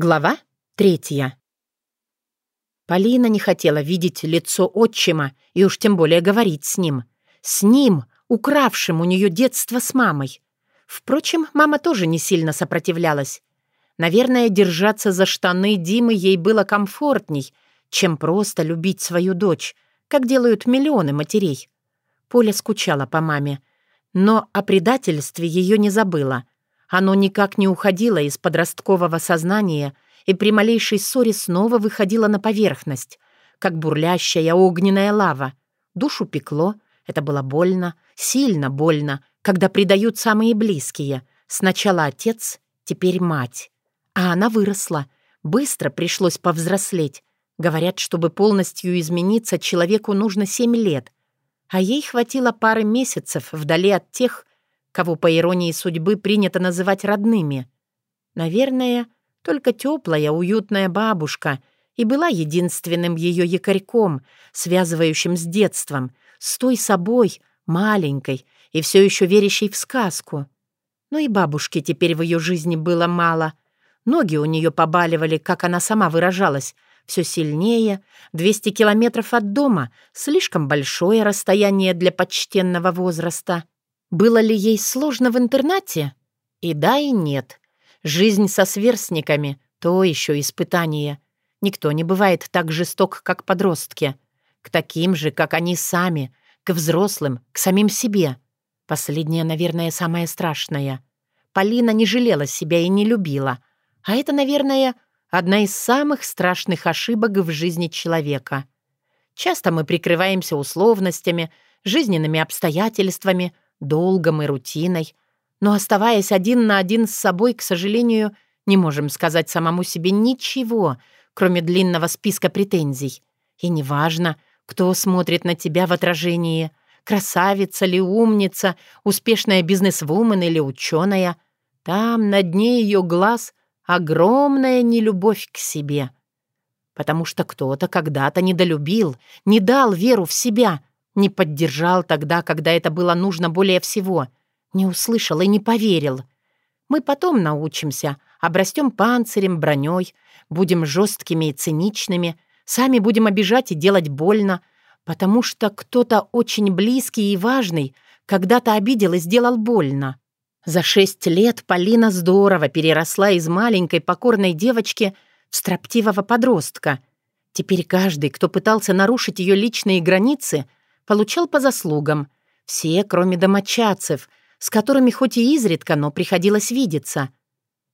Глава третья. Полина не хотела видеть лицо отчима и уж тем более говорить с ним. С ним, укравшим у нее детство с мамой. Впрочем, мама тоже не сильно сопротивлялась. Наверное, держаться за штаны Димы ей было комфортней, чем просто любить свою дочь, как делают миллионы матерей. Поля скучала по маме, но о предательстве ее не забыла — оно никак не уходило из подросткового сознания и при малейшей ссоре снова выходило на поверхность, как бурлящая огненная лава. Душу пекло, это было больно, сильно больно, когда предают самые близкие. Сначала отец, теперь мать. А она выросла. Быстро пришлось повзрослеть. Говорят, чтобы полностью измениться, человеку нужно семь лет. А ей хватило пары месяцев вдали от тех, кого, по иронии судьбы, принято называть родными. Наверное, только теплая, уютная бабушка и была единственным ее якорьком, связывающим с детством, с той собой, маленькой и все еще верящей в сказку. Но и бабушки теперь в ее жизни было мало. Ноги у нее побаливали, как она сама выражалась, все сильнее. 200 километров от дома — слишком большое расстояние для почтенного возраста. Было ли ей сложно в интернате? И да, и нет. Жизнь со сверстниками — то еще испытание. Никто не бывает так жесток, как подростки. К таким же, как они сами, к взрослым, к самим себе. Последнее, наверное, самое страшное. Полина не жалела себя и не любила. А это, наверное, одна из самых страшных ошибок в жизни человека. Часто мы прикрываемся условностями, жизненными обстоятельствами — долгом и рутиной, но, оставаясь один на один с собой, к сожалению, не можем сказать самому себе ничего, кроме длинного списка претензий. И неважно, кто смотрит на тебя в отражении, красавица ли, умница, успешная бизнесвумен или ученая, там, на дне ее глаз, огромная нелюбовь к себе. Потому что кто-то когда-то недолюбил, не дал веру в себя — не поддержал тогда, когда это было нужно более всего. Не услышал и не поверил. Мы потом научимся, обрастем панцирем, броней, будем жесткими и циничными, сами будем обижать и делать больно, потому что кто-то очень близкий и важный когда-то обидел и сделал больно. За шесть лет Полина здорово переросла из маленькой покорной девочки в строптивого подростка. Теперь каждый, кто пытался нарушить ее личные границы — получал по заслугам. Все, кроме домочадцев, с которыми хоть и изредка, но приходилось видеться.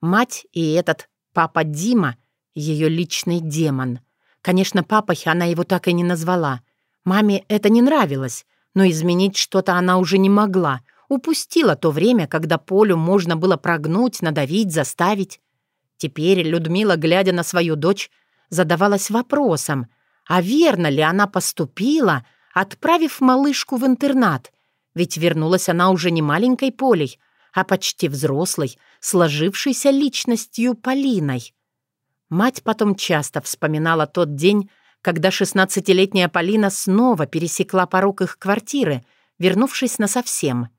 Мать и этот папа Дима — ее личный демон. Конечно, папой она его так и не назвала. Маме это не нравилось, но изменить что-то она уже не могла. Упустила то время, когда Полю можно было прогнуть, надавить, заставить. Теперь Людмила, глядя на свою дочь, задавалась вопросом, а верно ли она поступила, отправив малышку в интернат, ведь вернулась она уже не маленькой Полей, а почти взрослой, сложившейся личностью Полиной. Мать потом часто вспоминала тот день, когда шестнадцатилетняя Полина снова пересекла порог их квартиры, вернувшись насовсем.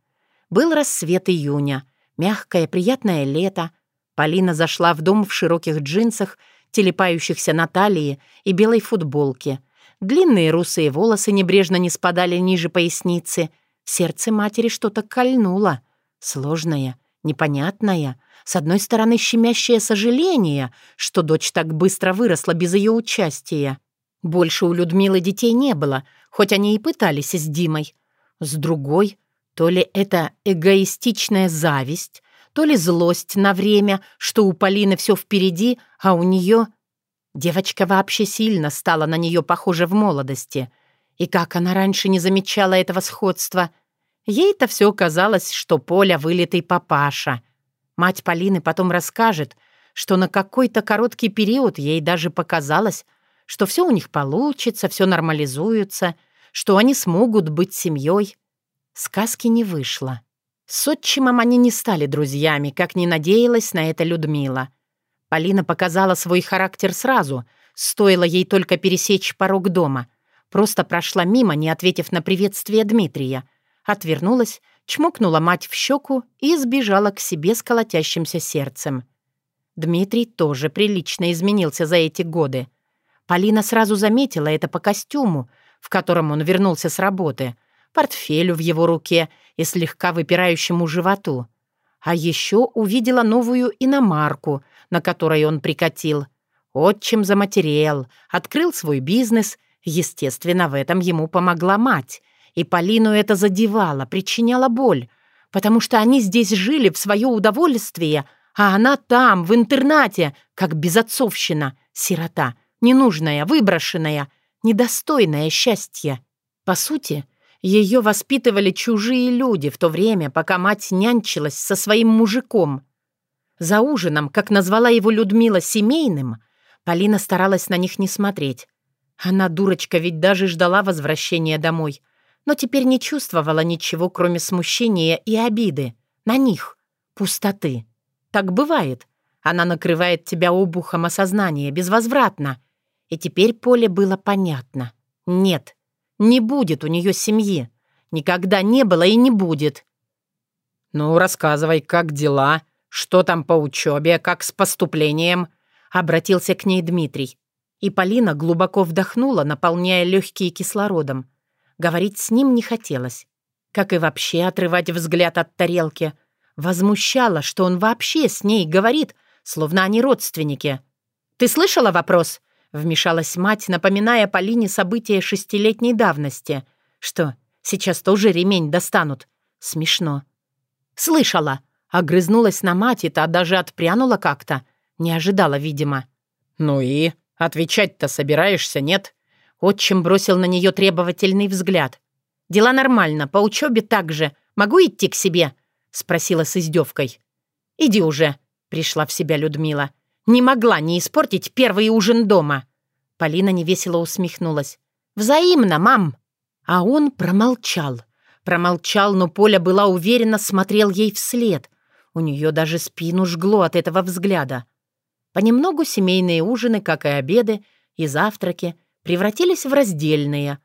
Был рассвет июня, мягкое приятное лето. Полина зашла в дом в широких джинсах, телепающихся на талии и белой футболке — Длинные русые волосы небрежно не спадали ниже поясницы. Сердце матери что-то кольнуло. Сложное, непонятное. С одной стороны, щемящее сожаление, что дочь так быстро выросла без ее участия. Больше у Людмилы детей не было, хоть они и пытались с Димой. С другой, то ли это эгоистичная зависть, то ли злость на время, что у Полины все впереди, а у нее Девочка вообще сильно стала на нее похожа в молодости. И как она раньше не замечала этого сходства? Ей-то все казалось, что Поля вылитый папаша. Мать Полины потом расскажет, что на какой-то короткий период ей даже показалось, что все у них получится, все нормализуется, что они смогут быть семьей. Сказки не вышло. С отчимом они не стали друзьями, как не надеялась на это Людмила — Полина показала свой характер сразу, стоило ей только пересечь порог дома. Просто прошла мимо, не ответив на приветствие Дмитрия. Отвернулась, чмокнула мать в щеку и сбежала к себе с колотящимся сердцем. Дмитрий тоже прилично изменился за эти годы. Полина сразу заметила это по костюму, в котором он вернулся с работы, портфелю в его руке и слегка выпирающему животу. А еще увидела новую иномарку, на которой он прикатил. Отчим заматерел, открыл свой бизнес. Естественно, в этом ему помогла мать. И Полину это задевало, причиняло боль, потому что они здесь жили в свое удовольствие, а она там, в интернате, как безотцовщина, сирота, ненужная, выброшенная, недостойная счастья. По сути, ее воспитывали чужие люди в то время, пока мать нянчилась со своим мужиком. За ужином, как назвала его Людмила семейным, Полина старалась на них не смотреть. Она, дурочка, ведь даже ждала возвращения домой, но теперь не чувствовала ничего, кроме смущения и обиды. На них. Пустоты. Так бывает. Она накрывает тебя обухом осознания, безвозвратно. И теперь Поле было понятно. Нет, не будет у нее семьи. Никогда не было и не будет. «Ну, рассказывай, как дела? Что там по учебе? Как с поступлением?» Обратился к ней Дмитрий. И Полина глубоко вдохнула, наполняя легкие кислородом. Говорить с ним не хотелось. Как и вообще отрывать взгляд от тарелки. Возмущало, что он вообще с ней говорит, словно они родственники. «Ты слышала вопрос?» Вмешалась мать, напоминая Полине события шестилетней давности. Что, сейчас тоже ремень достанут? Смешно. «Слышала!» Огрызнулась на мать, и та даже отпрянула как-то. Не ожидала, видимо. «Ну и? Отвечать-то собираешься, нет?» Отчим бросил на нее требовательный взгляд. «Дела нормально, по учебе так же. Могу идти к себе?» Спросила с издевкой. «Иди уже», — пришла в себя Людмила. Не могла не испортить первый ужин дома. Полина невесело усмехнулась. «Взаимно, мам!» А он промолчал. Промолчал, но Поля была уверена, смотрел ей вслед. У нее даже спину жгло от этого взгляда. Понемногу семейные ужины, как и обеды, и завтраки, превратились в раздельные.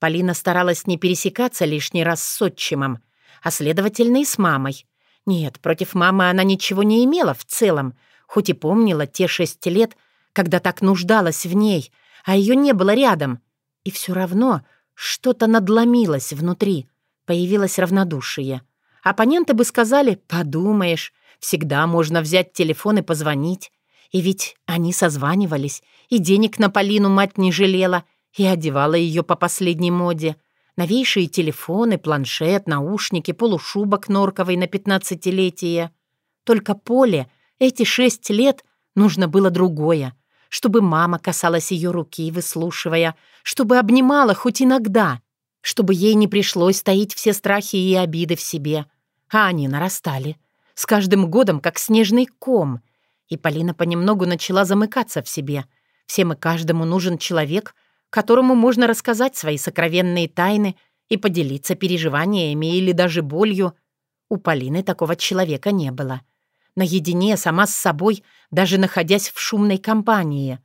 Полина старалась не пересекаться лишний раз с отчимом, а, следовательно, и с мамой. Нет, против мамы она ничего не имела в целом, хоть и помнила те шесть лет, когда так нуждалась в ней, а ее не было рядом. И все равно что-то надломилось внутри, появилось равнодушие. Оппоненты бы сказали «подумаешь, всегда можно взять телефон и позвонить». И ведь они созванивались, и денег на Полину мать не жалела, и одевала ее по последней моде. Новейшие телефоны, планшет, наушники, полушубок норковый на пятнадцатилетие. Только Поле эти шесть лет нужно было другое, чтобы мама касалась ее руки, выслушивая, чтобы обнимала хоть иногда, чтобы ей не пришлось таить все страхи и обиды в себе. А они нарастали. С каждым годом, как снежный ком. И Полина понемногу начала замыкаться в себе. Всем и каждому нужен человек, которому можно рассказать свои сокровенные тайны и поделиться переживаниями или даже болью. У Полины такого человека не было наедине сама с собой, даже находясь в шумной компании.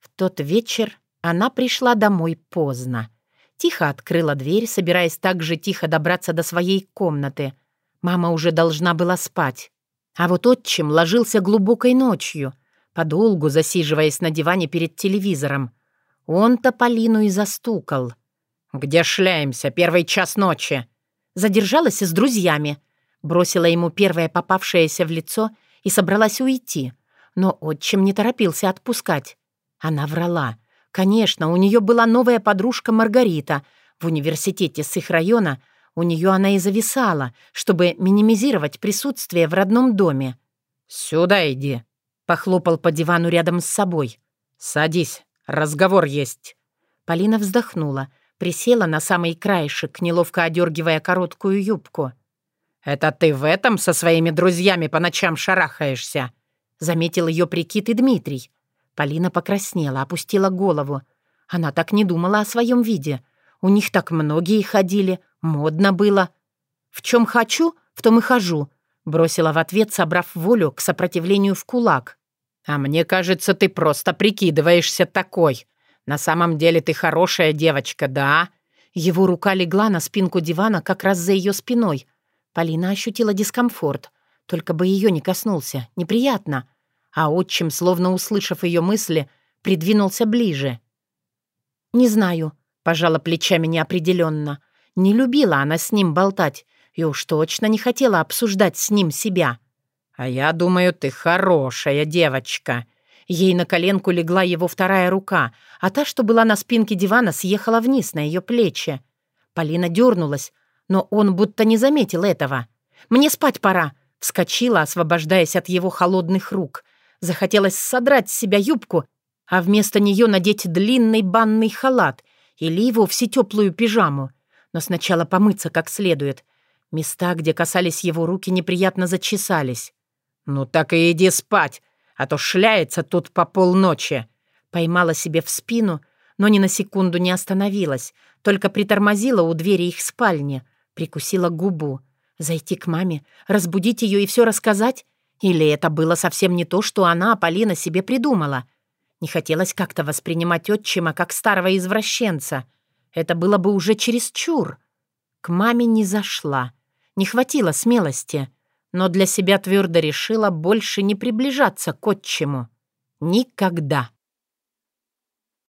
В тот вечер она пришла домой поздно. Тихо открыла дверь, собираясь так же тихо добраться до своей комнаты. Мама уже должна была спать. А вот отчим ложился глубокой ночью, подолгу засиживаясь на диване перед телевизором. Он-то Полину и застукал. «Где шляемся? Первый час ночи!» Задержалась с друзьями. Бросила ему первое попавшееся в лицо и собралась уйти. Но отчим не торопился отпускать. Она врала. Конечно, у нее была новая подружка Маргарита. В университете с их района у нее она и зависала, чтобы минимизировать присутствие в родном доме. «Сюда иди», — похлопал по дивану рядом с собой. «Садись, разговор есть». Полина вздохнула, присела на самый краешек, неловко одергивая короткую юбку. «Это ты в этом со своими друзьями по ночам шарахаешься?» Заметил ее прикид и Дмитрий. Полина покраснела, опустила голову. Она так не думала о своем виде. У них так многие ходили, модно было. «В чем хочу, в том и хожу», — бросила в ответ, собрав волю к сопротивлению в кулак. «А мне кажется, ты просто прикидываешься такой. На самом деле ты хорошая девочка, да?» Его рука легла на спинку дивана как раз за ее спиной — Полина ощутила дискомфорт. Только бы ее не коснулся. Неприятно. А отчим, словно услышав ее мысли, придвинулся ближе. «Не знаю», — пожала плечами неопределенно. Не любила она с ним болтать и уж точно не хотела обсуждать с ним себя. «А я думаю, ты хорошая девочка». Ей на коленку легла его вторая рука, а та, что была на спинке дивана, съехала вниз на ее плечи. Полина дернулась, но он будто не заметил этого. «Мне спать пора!» Вскочила, освобождаясь от его холодных рук. Захотелось содрать с себя юбку, а вместо нее надеть длинный банный халат или и вовсе теплую пижаму. Но сначала помыться как следует. Места, где касались его руки, неприятно зачесались. «Ну так и иди спать, а то шляется тут по полночи!» Поймала себе в спину, но ни на секунду не остановилась, только притормозила у двери их спальни, прикусила губу. Зайти к маме, разбудить ее и все рассказать? Или это было совсем не то, что она, Полина, себе придумала? Не хотелось как-то воспринимать отчима как старого извращенца. Это было бы уже чересчур. К маме не зашла. Не хватило смелости. Но для себя твердо решила больше не приближаться к отчиму. Никогда.